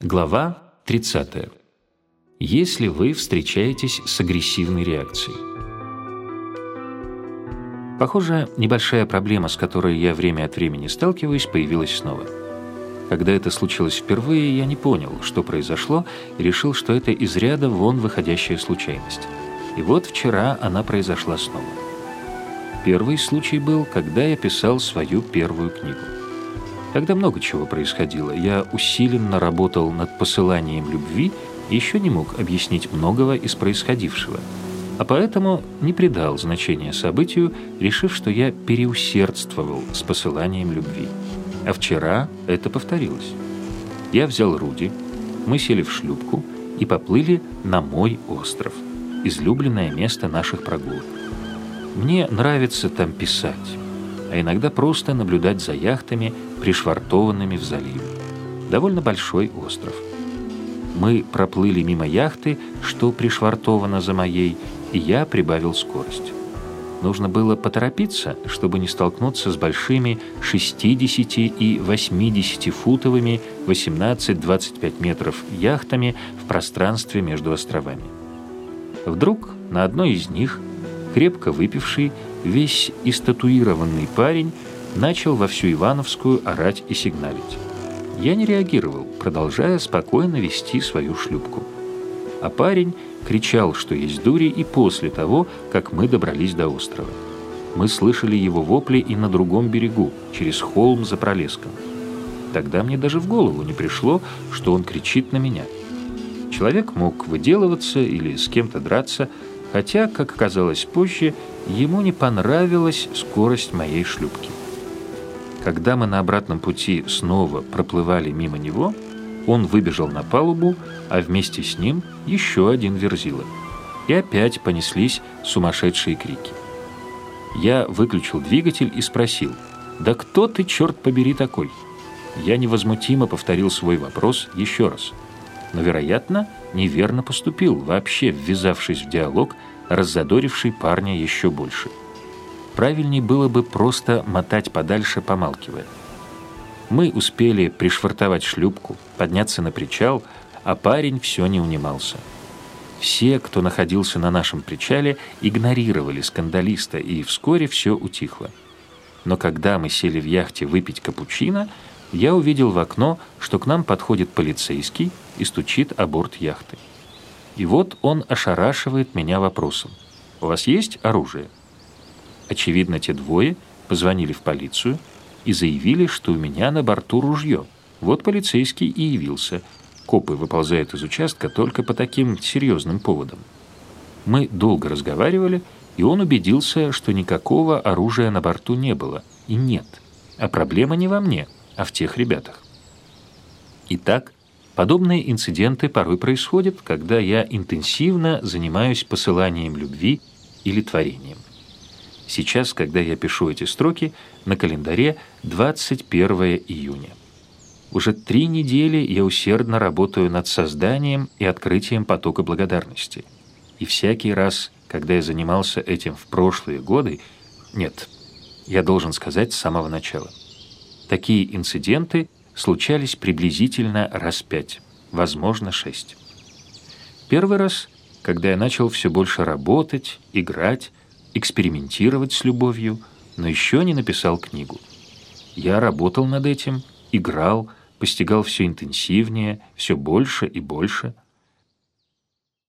Глава 30. Если вы встречаетесь с агрессивной реакцией. Похоже, небольшая проблема, с которой я время от времени сталкиваюсь, появилась снова. Когда это случилось впервые, я не понял, что произошло, и решил, что это из ряда вон выходящая случайность. И вот вчера она произошла снова. Первый случай был, когда я писал свою первую книгу. Тогда много чего происходило. Я усиленно работал над посыланием любви и еще не мог объяснить многого из происходившего. А поэтому не придал значения событию, решив, что я переусердствовал с посыланием любви. А вчера это повторилось. Я взял Руди, мы сели в шлюпку и поплыли на мой остров, излюбленное место наших прогулок. Мне нравится там писать, а иногда просто наблюдать за яхтами, пришвартованными в заливе. Довольно большой остров. Мы проплыли мимо яхты, что пришвартовано за моей, и я прибавил скорость. Нужно было поторопиться, чтобы не столкнуться с большими 60 и 80-футовыми 18-25 метров яхтами в пространстве между островами. Вдруг на одной из них, крепко выпивший, весь истатуированный парень начал во всю Ивановскую орать и сигналить. Я не реагировал, продолжая спокойно вести свою шлюпку. А парень кричал, что есть дури, и после того, как мы добрались до острова. Мы слышали его вопли и на другом берегу, через холм за пролеском. Тогда мне даже в голову не пришло, что он кричит на меня. Человек мог выделываться или с кем-то драться, хотя, как оказалось позже, ему не понравилась скорость моей шлюпки. Когда мы на обратном пути снова проплывали мимо него, он выбежал на палубу, а вместе с ним еще один верзила. И опять понеслись сумасшедшие крики. Я выключил двигатель и спросил, «Да кто ты, черт побери, такой?» Я невозмутимо повторил свой вопрос еще раз. Но, вероятно, неверно поступил, вообще ввязавшись в диалог, раззадоривший парня еще больше. Правильней было бы просто мотать подальше, помалкивая. Мы успели пришвартовать шлюпку, подняться на причал, а парень все не унимался. Все, кто находился на нашем причале, игнорировали скандалиста, и вскоре все утихло. Но когда мы сели в яхте выпить капучино, я увидел в окно, что к нам подходит полицейский и стучит о борт яхты. И вот он ошарашивает меня вопросом. «У вас есть оружие?» Очевидно, те двое позвонили в полицию и заявили, что у меня на борту ружье. Вот полицейский и явился. Копы выползают из участка только по таким серьезным поводам. Мы долго разговаривали, и он убедился, что никакого оружия на борту не было. И нет. А проблема не во мне, а в тех ребятах. Итак, подобные инциденты порой происходят, когда я интенсивно занимаюсь посыланием любви или творением. Сейчас, когда я пишу эти строки, на календаре 21 июня. Уже три недели я усердно работаю над созданием и открытием потока благодарности. И всякий раз, когда я занимался этим в прошлые годы, нет, я должен сказать с самого начала. Такие инциденты случались приблизительно раз пять, возможно, шесть. Первый раз, когда я начал все больше работать, играть, экспериментировать с любовью, но еще не написал книгу. Я работал над этим, играл, постигал все интенсивнее, все больше и больше –